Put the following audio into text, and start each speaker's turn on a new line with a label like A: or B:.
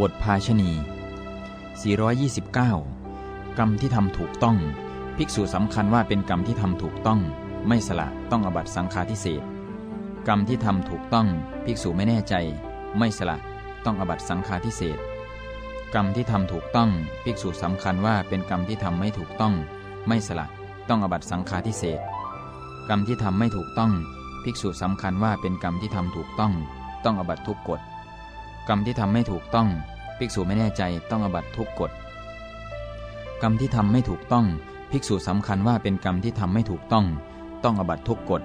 A: บทภาชณี 429 กรรมที่ทำถูกต้อง ภิกษุสำคัญว่าเป็นกรรมที่ทำถูกต้อง ไม่สละต้องอบัตสังฆาทิเศษกรรมที่ทำถูกต้อง ภิกษุไม่แน่ใจ ไม่สละต้องอบัตสังฆาทิเศษกรรมที่ทำถูกต้อง ภิกษุสำคัญว่าเป็นกรรมที่ทำไม่ถูกต้อง ไม่สละต้องอบัตสังฆาทิเศษกรรมที่ทำไม่ถูกต้อง ภิกษุสำคัญว่าเป็นกรรมที่ทำถูกต้อง ต้องอบัตทุกกฎ กรรมที่ทำไม่ถูกต้อง ภิกษุไม่แน่ใจต้องอบัตทุกกฎกรรมที่ทำไม่ถูกต้อง ภิกษุสำคัญว่าเป็นกรรมที่ทำไม่ถูกต้อง ต้องอบัตทุกกฎ